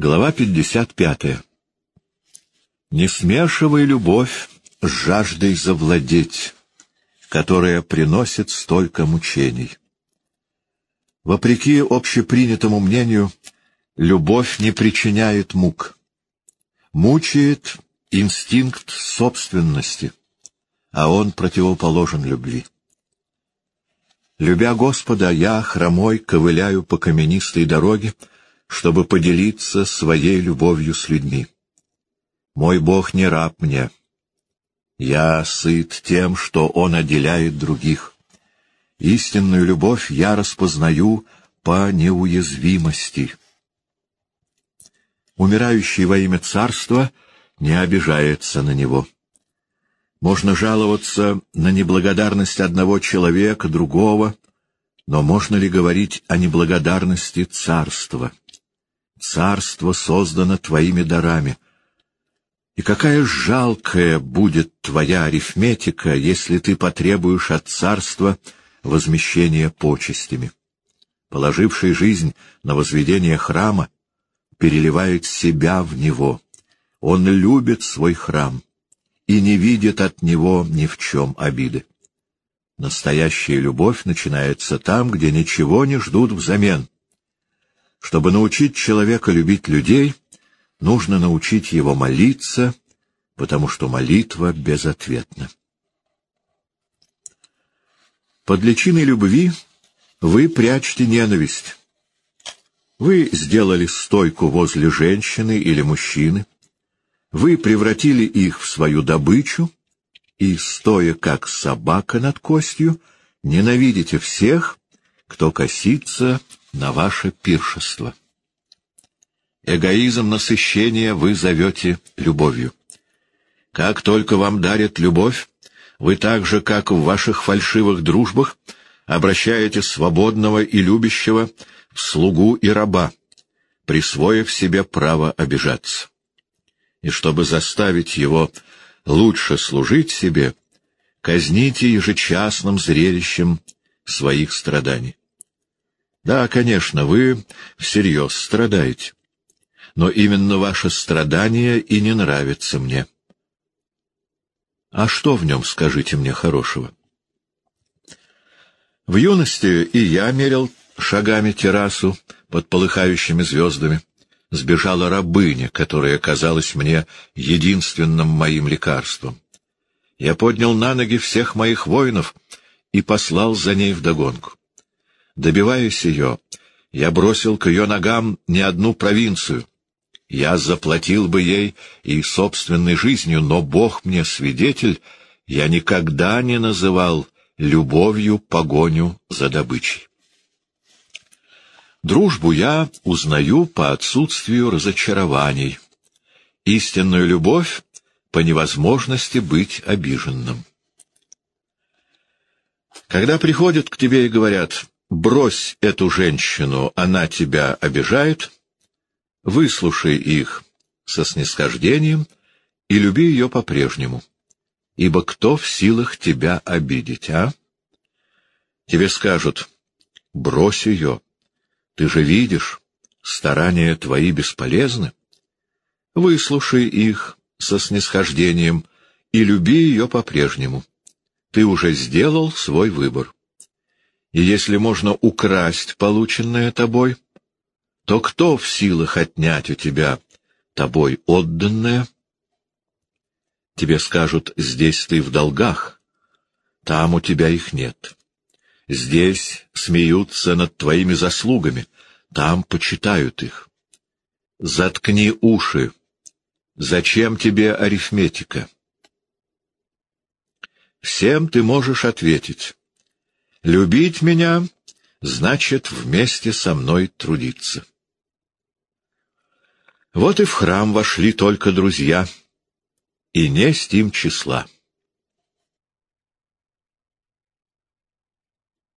Глава 55. Не смешивай любовь с жаждой завладеть, которая приносит столько мучений. Вопреки общепринятому мнению, любовь не причиняет мук. Мучает инстинкт собственности, а он противоположен любви. Любя Господа, я, хромой, ковыляю по каменистой дороге, чтобы поделиться своей любовью с людьми. Мой Бог не раб мне. Я сыт тем, что Он отделяет других. Истинную любовь я распознаю по неуязвимости. Умирающий во имя царства не обижается на него. Можно жаловаться на неблагодарность одного человека, другого, но можно ли говорить о неблагодарности царства? Царство создано твоими дарами. И какая жалкая будет твоя арифметика, если ты потребуешь от царства возмещения почестями. Положивший жизнь на возведение храма переливает себя в него. Он любит свой храм и не видит от него ни в чем обиды. Настоящая любовь начинается там, где ничего не ждут взамен — чтобы научить человека любить людей, нужно научить его молиться, потому что молитва безответна. Под личиной любви вы прячете ненависть. Вы сделали стойку возле женщины или мужчины, вы превратили их в свою добычу и, стоя как собака над костью, ненавидите всех, кто косится на ваше пиршество. Эгоизм насыщения вы зовете любовью. Как только вам дарят любовь, вы так же, как в ваших фальшивых дружбах, обращаете свободного и любящего в слугу и раба, присвоив себе право обижаться. И чтобы заставить его лучше служить себе, казните ежечасным зрелищем своих страданий. Да, конечно, вы всерьез страдаете. Но именно ваше страдание и не нравится мне. А что в нем, скажите мне, хорошего? В юности и я мерил шагами террасу под полыхающими звездами. Сбежала рабыня, которая казалась мне единственным моим лекарством. Я поднял на ноги всех моих воинов и послал за ней вдогонку. Добиваясь ее, я бросил к ее ногам не одну провинцию. Я заплатил бы ей и собственной жизнью, но Бог мне свидетель, я никогда не называл любовью погоню за добычей. Дружбу я узнаю по отсутствию разочарований, истинную любовь по невозможности быть обиженным. Когда приходят к тебе и говорят брось эту женщину, она тебя обижает, выслушай их со снисхождением и люби ее по-прежнему. Ибо кто в силах тебя обидеть, а? Тебе скажут, брось ее, ты же видишь, старания твои бесполезны. Выслушай их со снисхождением и люби ее по-прежнему. Ты уже сделал свой выбор и если можно украсть полученное тобой, то кто в силах отнять у тебя тобой отданное? Тебе скажут, здесь ты в долгах, там у тебя их нет. Здесь смеются над твоими заслугами, там почитают их. Заткни уши. Зачем тебе арифметика? Всем ты можешь ответить. Любить меня значит вместе со мной трудиться. Вот и в храм вошли только друзья, и несть им числа.